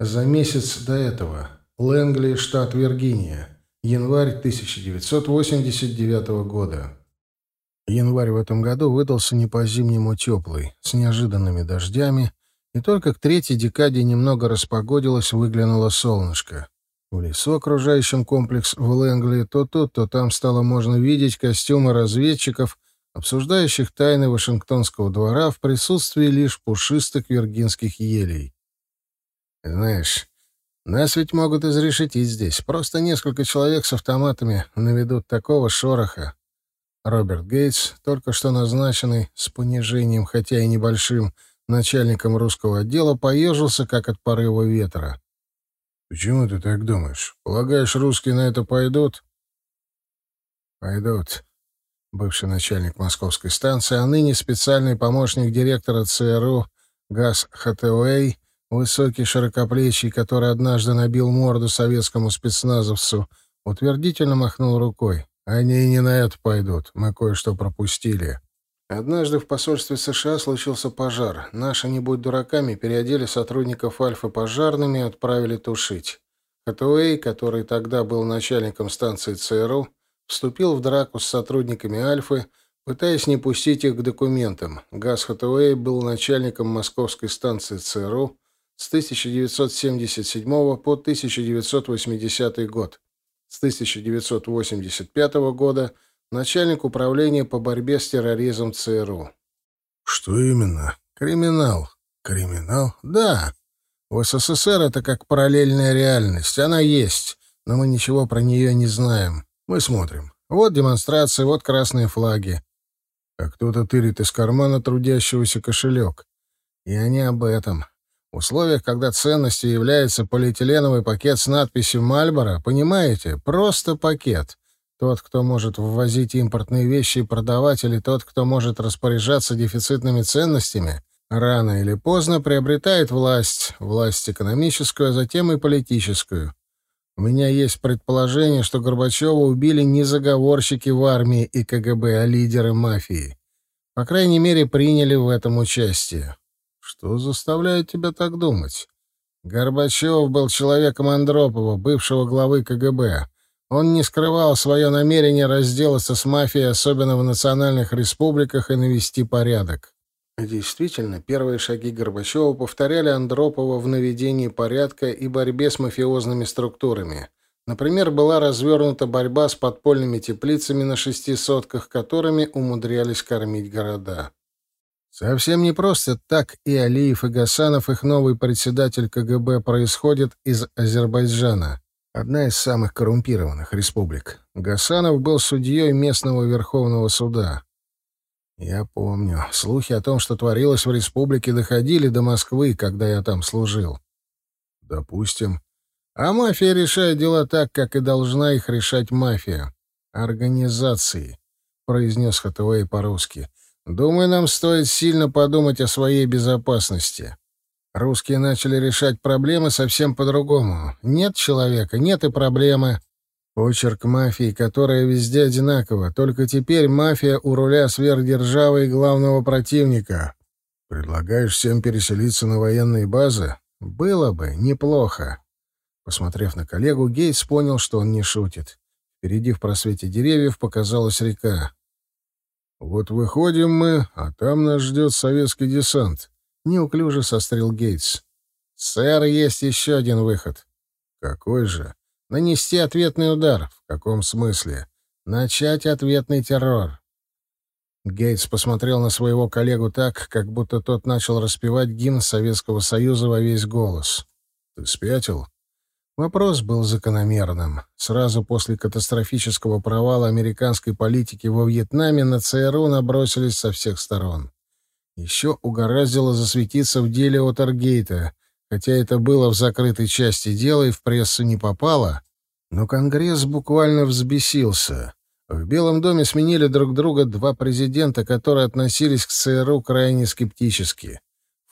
За месяц до этого. Лэнгли, штат Виргиния. Январь 1989 года. Январь в этом году выдался не по-зимнему теплый, с неожиданными дождями, и только к третьей декаде немного распогодилось, выглянуло солнышко. В лесу, окружающем комплекс в Лэнгли, то тут, то там стало можно видеть костюмы разведчиков, обсуждающих тайны Вашингтонского двора в присутствии лишь пушистых виргинских елей. «Знаешь, нас ведь могут изрешетить здесь. Просто несколько человек с автоматами наведут такого шороха». Роберт Гейтс, только что назначенный с понижением, хотя и небольшим, начальником русского отдела, поежился, как от порыва ветра. «Почему ты так думаешь? Полагаешь, русские на это пойдут?» «Пойдут», бывший начальник московской станции, а ныне специальный помощник директора ЦРУ Газ Хатеуэй, высокий широкоплечий, который однажды набил морду советскому спецназовцу, утвердительно махнул рукой. «Они и не на это пойдут. Мы кое-что пропустили». Однажды в посольстве США случился пожар. Наши, не будь дураками, переодели сотрудников Альфа пожарными и отправили тушить. Хатуэй, который тогда был начальником станции ЦРУ, вступил в драку с сотрудниками Альфы, пытаясь не пустить их к документам. Газ Хатуэй был начальником московской станции ЦРУ с 1977 по 1980 год. С 1985 года – начальник управления по борьбе с терроризмом ЦРУ. Что именно? Криминал. Криминал? Да. В СССР это как параллельная реальность. Она есть, но мы ничего про нее не знаем. Мы смотрим. Вот демонстрации, вот красные флаги. А кто-то тырит из кармана трудящегося кошелек. Я не об этом. В условиях, когда ценностью является полиэтиленовый пакет с надписью «Мальборо», понимаете, просто пакет. Тот, кто может ввозить импортные вещи и продавать, или тот, кто может распоряжаться дефицитными ценностями, рано или поздно приобретает власть, власть экономическую, а затем и политическую. У меня есть предположение, что Горбачева убили не заговорщики в армии и КГБ, а лидеры мафии. По крайней мере, приняли в этом участие. Что заставляет тебя так думать? Горбачев был человеком Андропова, бывшего главы КГБ. Он не скрывал свое намерение разделаться с мафией, особенно в национальных республиках, и навести порядок. Действительно, первые шаги Горбачева повторяли Андропова в наведении порядка и борьбе с мафиозными структурами. Например, была развернута борьба с подпольными теплицами на шести сотках, которыми умудрялись кормить города. Совсем не просто так и Алиев, и Гасанов, их новый председатель КГБ, происходят из Азербайджана. Одна из самых коррумпированных республик. Гасанов был судьей местного Верховного суда. Я помню. Слухи о том, что творилось в республике, доходили до Москвы, когда я там служил. Допустим. А мафия решает дела так, как и должна их решать мафия. Организации, произнес Хатуэй по-русски. Думаю, нам стоит сильно подумать о своей безопасности. Русские начали решать проблемы совсем по-другому. Нет человека, нет и проблемы. Почерк мафии, которая везде одинакова. Только теперь мафия у руля сверхдержавы и главного противника. Предлагаешь всем переселиться на военные базы? Было бы неплохо. Посмотрев на коллегу, Гейтс понял, что он не шутит. Впереди в просвете деревьев показалась река. «Вот выходим мы, а там нас ждет советский десант. Неуклюже сострил Гейтс. «Сэр, есть еще один выход». «Какой же?» «Нанести ответный удар». «В каком смысле?» «Начать ответный террор». Гейтс посмотрел на своего коллегу так, как будто тот начал распевать гимн Советского Союза во весь голос. «Ты спятил?» Вопрос был закономерным. Сразу после катастрофического провала американской политики во Вьетнаме на ЦРУ набросились со всех сторон. Еще угораздило засветиться в деле Отергейта, хотя это было в закрытой части дела и в прессу не попало, но Конгресс буквально взбесился. В Белом доме сменили друг друга два президента, которые относились к ЦРУ крайне скептически.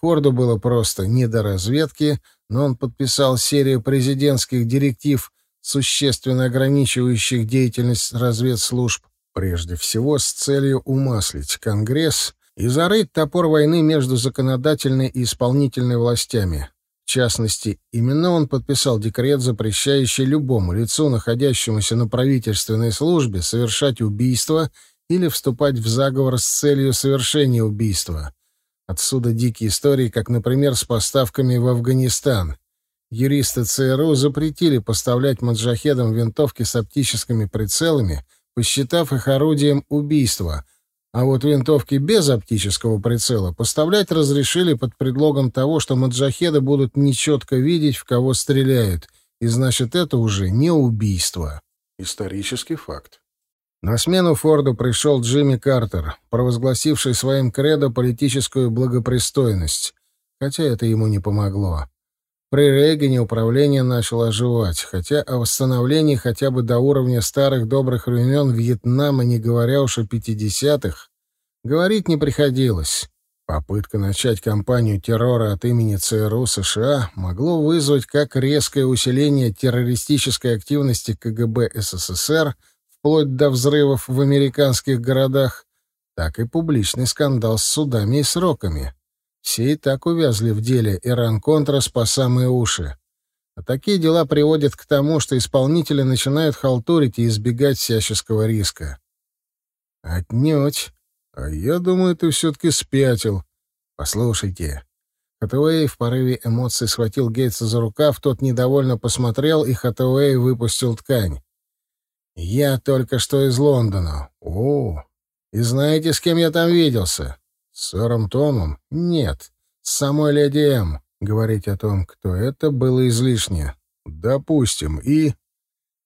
Форду было просто не до разведки, но он подписал серию президентских директив, существенно ограничивающих деятельность разведслужб, прежде всего с целью умаслить Конгресс и зарыть топор войны между законодательной и исполнительной властями. В частности, именно он подписал декрет, запрещающий любому лицу, находящемуся на правительственной службе, совершать убийство или вступать в заговор с целью совершения убийства. Отсюда дикие истории, как, например, с поставками в Афганистан. Юристы ЦРУ запретили поставлять маджахедам винтовки с оптическими прицелами, посчитав их орудием убийства — а вот винтовки без оптического прицела поставлять разрешили под предлогом того, что маджахеды будут нечетко видеть, в кого стреляют, и значит, это уже не убийство. Исторический факт. На смену Форду пришел Джимми Картер, провозгласивший своим кредо политическую благопристойность, хотя это ему не помогло. При Рейгане управление начало оживать, хотя о восстановлении хотя бы до уровня старых добрых времен Вьетнама, не говоря уж о 50-х, говорить не приходилось. Попытка начать кампанию террора от имени ЦРУ США могло вызвать как резкое усиление террористической активности КГБ СССР вплоть до взрывов в американских городах, так и публичный скандал с судами и сроками. Все и так увязли в деле Иран-Контрас по самые уши. А такие дела приводят к тому, что исполнители начинают халтурить и избегать всяческого риска. Отнюдь. А я думаю, ты все-таки спятил. Послушайте. Хатуэй в порыве эмоций схватил Гейтса за рукав, тот недовольно посмотрел, и Хатуэй выпустил ткань. «Я только что из Лондона. О, и знаете, с кем я там виделся? С сэром Томом? Нет. С самой леди М. Говорить о том, кто это, было излишне. Допустим, и...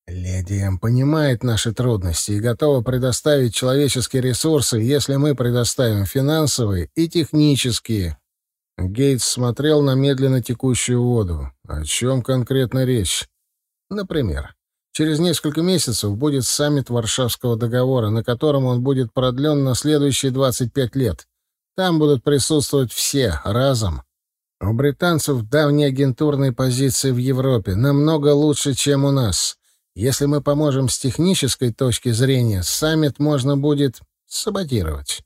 Леди М понимает наши трудности и готова предоставить человеческие ресурсы, если мы предоставим финансовые и технические. Гейтс смотрел на медленно текущую воду. О чем конкретно речь? Например, через несколько месяцев будет саммит Варшавского договора, на котором он будет продлен на следующие 25 лет. Там будут присутствовать все, разом. У британцев давние агентурные позиции в Европе, намного лучше, чем у нас. Если мы поможем с технической точки зрения, саммит можно будет саботировать.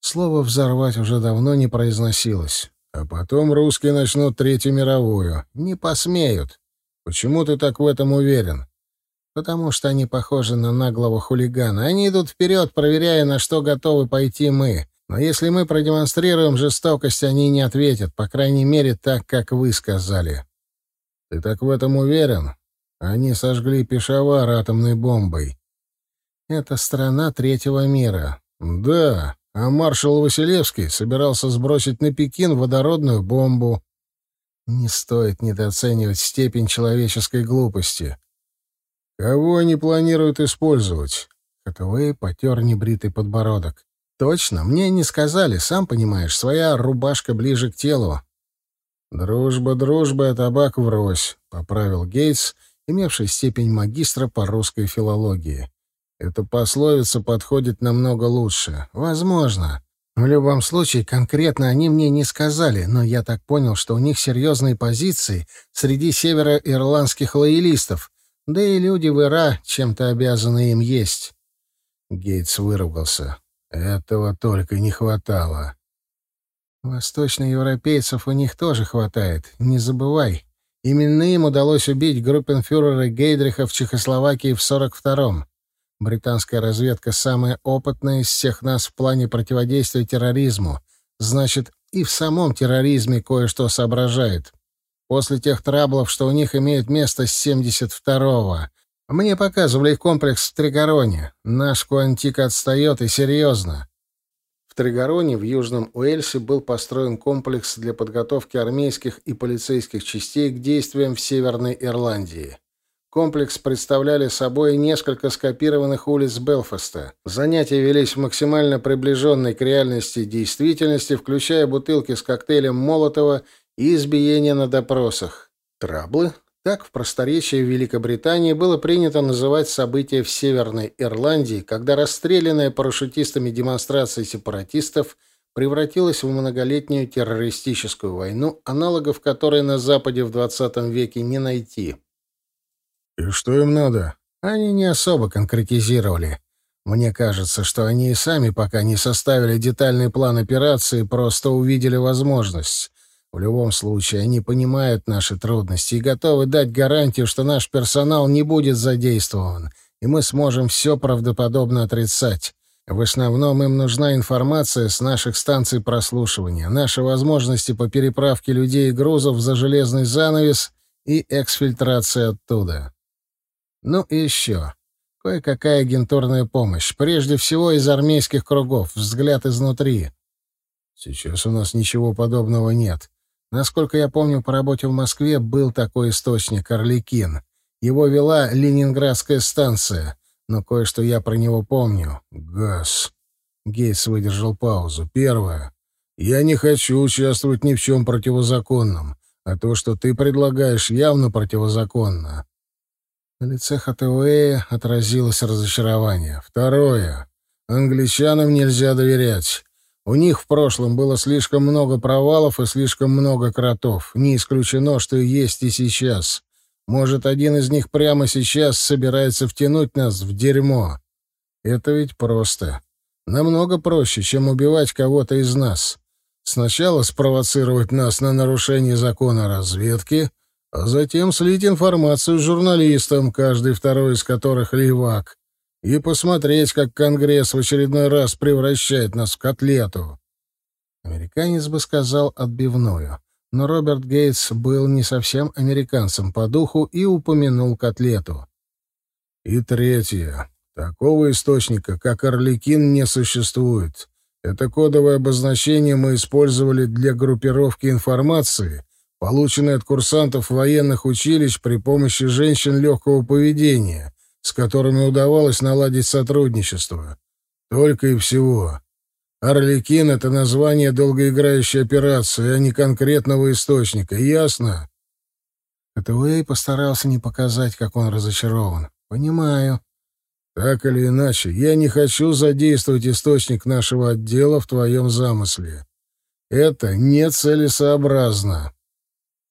Слово «взорвать» уже давно не произносилось. А потом русские начнут Третью мировую. Не посмеют. Почему ты так в этом уверен? Потому что они похожи на наглого хулигана. Они идут вперед, проверяя, на что готовы пойти мы. Но если мы продемонстрируем жестокость, они не ответят, по крайней мере, так, как вы сказали. Ты так в этом уверен? Они сожгли Пешавар атомной бомбой. Это страна третьего мира. Да, а маршал Василевский собирался сбросить на Пекин водородную бомбу. Не стоит недооценивать степень человеческой глупости. Кого они планируют использовать? Хатуэй потер небритый подбородок. «Точно, мне не сказали, сам понимаешь, своя рубашка ближе к телу». «Дружба, дружба, а табак врозь», — поправил Гейтс, имевший степень магистра по русской филологии. «Эта пословица подходит намного лучше. Возможно. В любом случае, конкретно они мне не сказали, но я так понял, что у них серьезные позиции среди североирландских лоялистов, да и люди в Ира чем-то обязаны им есть». Гейтс выругался. Этого только не хватало. Восточноевропейцев у них тоже хватает, не забывай. Именно им удалось убить группенфюрера Гейдриха в Чехословакии в 42-м. Британская разведка самая опытная из всех нас в плане противодействия терроризму. Значит, и в самом терроризме кое-что соображает. После тех траблов, что у них имеют место с 72-го, мне показывали комплекс в Тригороне. Наш Куантик отстает и серьезно. В Тригороне в Южном Уэльсе был построен комплекс для подготовки армейских и полицейских частей к действиям в Северной Ирландии. Комплекс представляли собой несколько скопированных улиц Белфаста. Занятия велись в максимально приближенной к реальности действительности, включая бутылки с коктейлем Молотова и избиения на допросах. Траблы так в просторечии Великобритании было принято называть события в Северной Ирландии, когда расстрелянная парашютистами демонстрация сепаратистов превратилась в многолетнюю террористическую войну, аналогов которой на Западе в XX веке не найти. «И что им надо?» Они не особо конкретизировали. Мне кажется, что они и сами пока не составили детальный план операции, просто увидели возможность. В любом случае, они понимают наши трудности и готовы дать гарантию, что наш персонал не будет задействован, и мы сможем все правдоподобно отрицать. В основном им нужна информация с наших станций прослушивания, наши возможности по переправке людей и грузов за железный занавес и эксфильтрация оттуда. Ну и еще. Кое-какая агентурная помощь. Прежде всего из армейских кругов. Взгляд изнутри. Сейчас у нас ничего подобного нет. Насколько я помню, по работе в Москве был такой источник «Орликин». Его вела Ленинградская станция. Но кое-что я про него помню. Газ. Гейтс выдержал паузу. Первое. Я не хочу участвовать ни в чем противозаконном. А то, что ты предлагаешь, явно противозаконно. На лице Хатауэя отразилось разочарование. Второе. Англичанам нельзя доверять. У них в прошлом было слишком много провалов и слишком много кротов. Не исключено, что есть и сейчас. Может, один из них прямо сейчас собирается втянуть нас в дерьмо. Это ведь просто. Намного проще, чем убивать кого-то из нас. Сначала спровоцировать нас на нарушение закона разведки, а затем слить информацию журналистам, каждый второй из которых левак и посмотреть, как Конгресс в очередной раз превращает нас в котлету. Американец бы сказал отбивную, но Роберт Гейтс был не совсем американцем по духу и упомянул котлету. И третье. Такого источника, как Орликин, не существует. Это кодовое обозначение мы использовали для группировки информации, полученной от курсантов военных училищ при помощи женщин легкого поведения — с которыми удавалось наладить сотрудничество. Только и всего. «Орликин» — это название долгоиграющей операции, а не конкретного источника. Ясно? Катуэй постарался не показать, как он разочарован. «Понимаю». «Так или иначе, я не хочу задействовать источник нашего отдела в твоем замысле. Это нецелесообразно».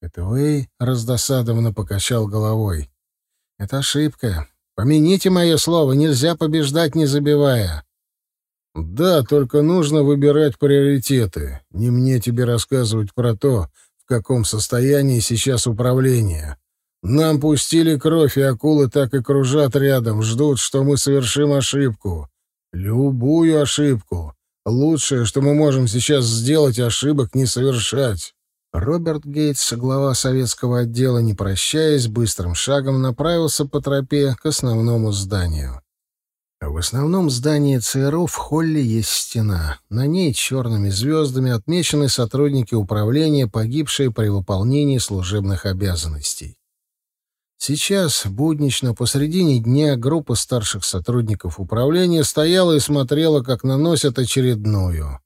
Катуэй раздосадованно покачал головой. «Это ошибка. Помяните мое слово, нельзя побеждать, не забивая. Да, только нужно выбирать приоритеты. Не мне тебе рассказывать про то, в каком состоянии сейчас управление. Нам пустили кровь, и акулы так и кружат рядом, ждут, что мы совершим ошибку. Любую ошибку. Лучшее, что мы можем сейчас сделать, ошибок не совершать. Роберт Гейтс, глава советского отдела, не прощаясь, быстрым шагом направился по тропе к основному зданию. В основном здании ЦРУ в холле есть стена. На ней черными звездами отмечены сотрудники управления, погибшие при выполнении служебных обязанностей. Сейчас, буднично, посредине дня, группа старших сотрудников управления стояла и смотрела, как наносят очередную.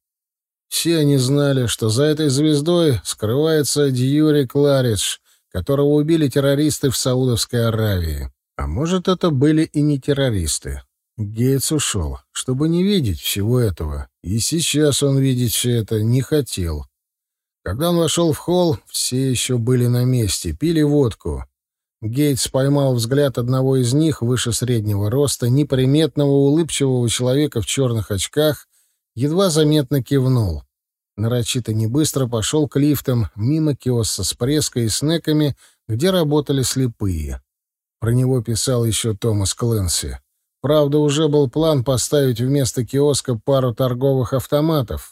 Все они знали, что за этой звездой скрывается Дьюри Кларидж, которого убили террористы в Саудовской Аравии. А может, это были и не террористы. Гейтс ушел, чтобы не видеть всего этого. И сейчас он видеть все это не хотел. Когда он вошел в холл, все еще были на месте, пили водку. Гейтс поймал взгляд одного из них, выше среднего роста, неприметного улыбчивого человека в черных очках, едва заметно кивнул. Нарочито небыстро пошел к лифтам, мимо киоска с преской и снеками, где работали слепые. Про него писал еще Томас Клэнси. Правда, уже был план поставить вместо киоска пару торговых автоматов.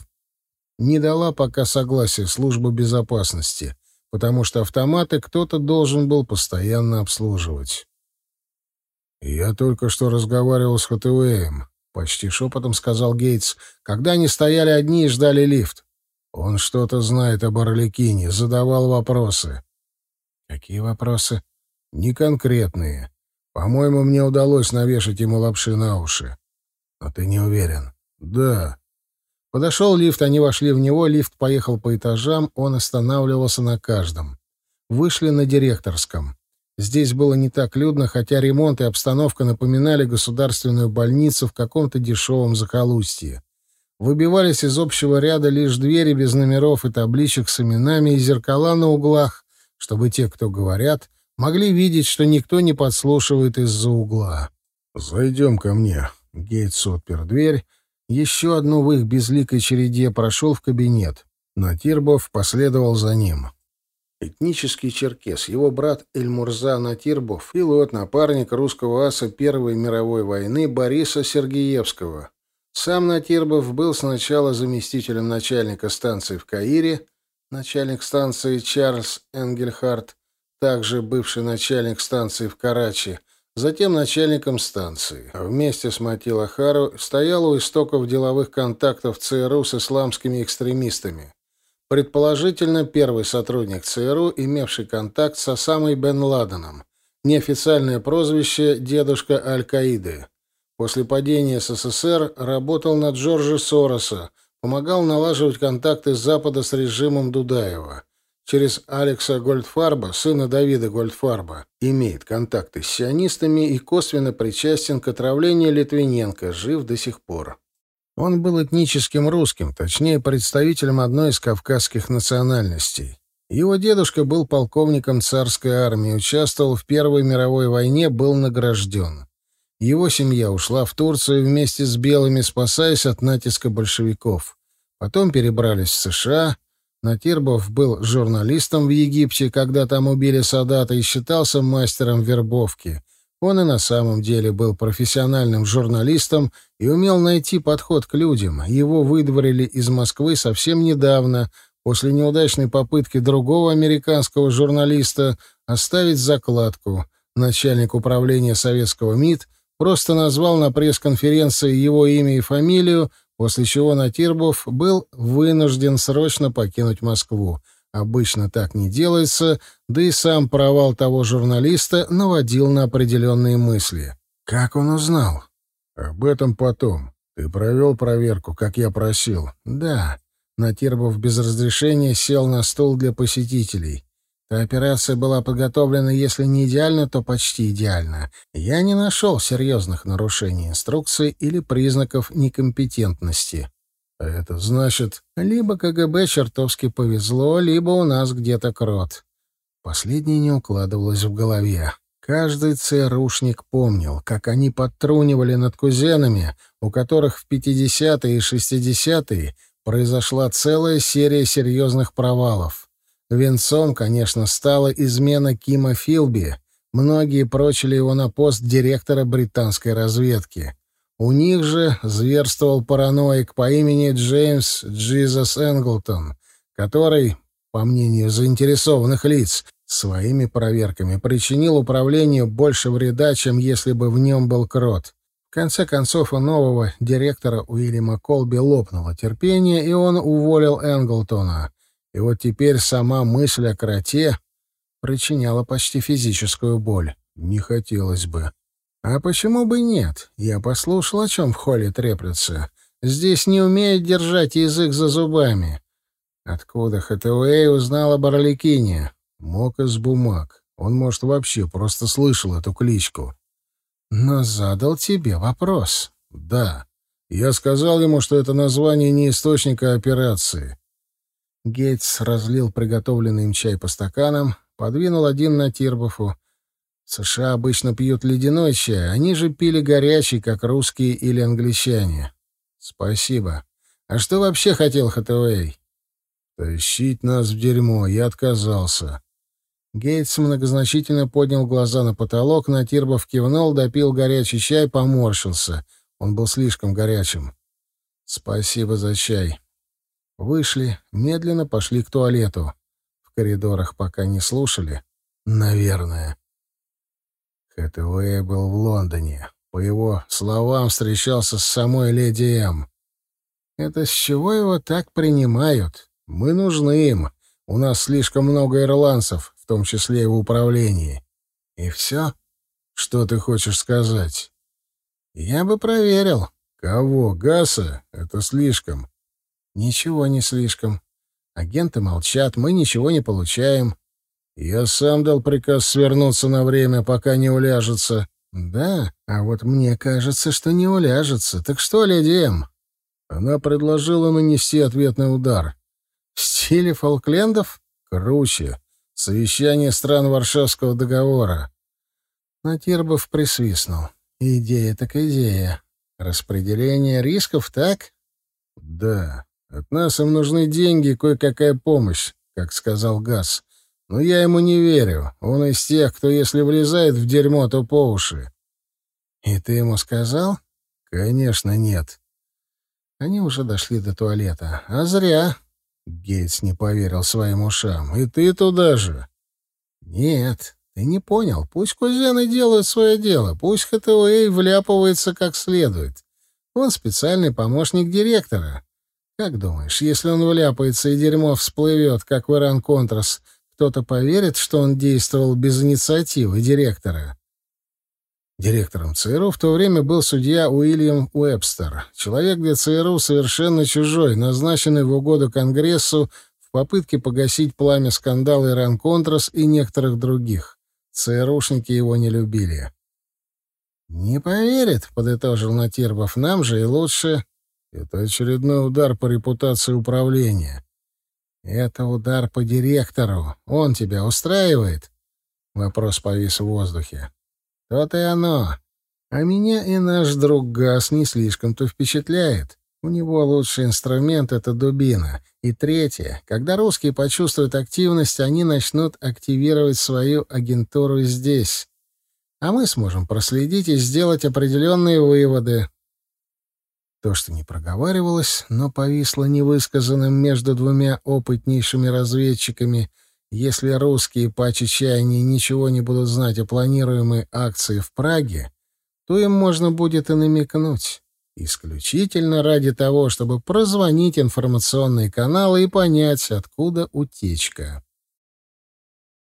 Не дала пока согласия служба безопасности, потому что автоматы кто-то должен был постоянно обслуживать. «Я только что разговаривал с Хатуэем», — почти шепотом сказал Гейтс, когда они стояли одни и ждали лифт. «Он что-то знает об Орликине, задавал вопросы». «Какие вопросы?» «Не конкретные. По-моему, мне удалось навешать ему лапши на уши». «Но ты не уверен?» «Да». Подошел лифт, они вошли в него, лифт поехал по этажам, он останавливался на каждом. Вышли на директорском. Здесь было не так людно, хотя ремонт и обстановка напоминали государственную больницу в каком-то дешевом захолустье. Выбивались из общего ряда лишь двери без номеров и табличек с именами и зеркала на углах, чтобы те, кто говорят, могли видеть, что никто не подслушивает из-за угла. «Зайдем ко мне». Гейтс отпер дверь. Еще одну в их безликой череде прошел в кабинет. Натирбов последовал за ним. Этнический черкес, его брат Эльмурза Натирбов, пилот, напарник русского аса Первой мировой войны Бориса Сергеевского. Сам Натирбов был сначала заместителем начальника станции в Каире, начальник станции Чарльз Энгельхарт, также бывший начальник станции в Карачи, затем начальником станции. Вместе с Матила Хару стоял у истоков деловых контактов ЦРУ с исламскими экстремистами. Предположительно, первый сотрудник ЦРУ, имевший контакт с Осамой бен Ладеном. Неофициальное прозвище «Дедушка Аль-Каиды». После падения СССР работал на Джорджа Сороса, помогал налаживать контакты с Запада с режимом Дудаева. Через Алекса Гольдфарба, сына Давида Гольдфарба, имеет контакты с сионистами и косвенно причастен к отравлению Литвиненко, жив до сих пор. Он был этническим русским, точнее, представителем одной из кавказских национальностей. Его дедушка был полковником царской армии, участвовал в Первой мировой войне, был награжден. Его семья ушла в Турцию вместе с белыми, спасаясь от натиска большевиков. Потом перебрались в США. Натирбов был журналистом в Египте, когда там убили Садата, и считался мастером вербовки. Он и на самом деле был профессиональным журналистом и умел найти подход к людям. Его выдворили из Москвы совсем недавно, после неудачной попытки другого американского журналиста оставить закладку. Начальник управления советского МИД просто назвал на пресс-конференции его имя и фамилию, после чего Натирбов был вынужден срочно покинуть Москву. Обычно так не делается, да и сам провал того журналиста наводил на определенные мысли. Как он узнал? Об этом потом. Ты провел проверку, как я просил. Да. Натирбов без разрешения сел на стул для посетителей. Та операция была подготовлена, если не идеально, то почти идеально. Я не нашел серьезных нарушений инструкции или признаков некомпетентности. Это значит, либо КГБ чертовски повезло, либо у нас где-то крот. Последнее не укладывалось в голове. Каждый ЦРУшник помнил, как они подтрунивали над кузенами, у которых в 50-е и 60-е произошла целая серия серьезных провалов. Венцом, конечно, стала измена Кима Филби. Многие прочили его на пост директора британской разведки. У них же зверствовал параноик по имени Джеймс Джизас Энглтон, который, по мнению заинтересованных лиц, своими проверками причинил управлению больше вреда, чем если бы в нем был крот. В конце концов, у нового директора Уильяма Колби лопнуло терпение, и он уволил Энглтона. И вот теперь сама мысль о кроте причиняла почти физическую боль. Не хотелось бы. А почему бы нет? Я послушал, о чем в холле треплется. Здесь не умеют держать язык за зубами. Откуда Хэтэуэй узнал об Орликине? Мог из бумаг. Он, может, вообще просто слышал эту кличку. Но задал тебе вопрос. Да. Я сказал ему, что это название не источника операции. Гейтс разлил приготовленный им чай по стаканам, подвинул один на Тирбофу, США обычно пьют ледяной чай, они же пили горячий, как русские или англичане. Спасибо. А что вообще хотел Хатуэй? Тащить нас в дерьмо, я отказался. Гейтс многозначительно поднял глаза на потолок, Натирбов кивнул, допил горячий чай, поморщился. Он был слишком горячим. «Спасибо за чай». Вышли, медленно пошли к туалету. В коридорах пока не слушали. Наверное. Хэтэуэй был в Лондоне. По его словам, встречался с самой леди М. Это с чего его так принимают? Мы нужны им. У нас слишком много ирландцев, в том числе и в управлении. И все? Что ты хочешь сказать? Я бы проверил. Кого? Гаса? Это слишком. Ничего не слишком. Агенты молчат, мы ничего не получаем. Я сам дал приказ свернуться на время, пока не уляжется. Да, а вот мне кажется, что не уляжется. Так что, леди М? Она предложила нанести ответный удар. В стиле Фолклендов? Круче. Совещание стран Варшавского договора. Натирбов присвистнул. Идея так идея. Распределение рисков, так? Да. От нас им нужны деньги и кое-какая помощь, как сказал Газ. Но я ему не верю. Он из тех, кто, если влезает в дерьмо, то по уши. И ты ему сказал? Конечно, нет. Они уже дошли до туалета. А зря. Гейтс не поверил своим ушам. И ты туда же. Нет, ты не понял. Пусть кузены делают свое дело. Пусть ХТОЭ вляпывается как следует. Он специальный помощник директора. Как думаешь, если он вляпается и дерьмо всплывет, как в Иран-Контрас, кто-то поверит, что он действовал без инициативы директора? Директором ЦРУ в то время был судья Уильям Уэбстер, человек для ЦРУ совершенно чужой, назначенный в угоду Конгрессу в попытке погасить пламя скандала Иран-Контрас и некоторых других. ЦРУшники его не любили. «Не поверит», — подытожил Натербов, — «нам же и лучше». «Это очередной удар по репутации управления». «Это удар по директору. Он тебя устраивает?» Вопрос повис в воздухе. То-то и оно. А меня и наш друг Газ не слишком-то впечатляет. У него лучший инструмент — это дубина. И третье. Когда русские почувствуют активность, они начнут активировать свою агентуру здесь. А мы сможем проследить и сделать определенные выводы. То, что не проговаривалось, но повисло невысказанным между двумя опытнейшими разведчиками — если русские по чаяния ничего не будут знать о планируемой акции в Праге, то им можно будет и намекнуть. Исключительно ради того, чтобы прозвонить информационные каналы и понять, откуда утечка.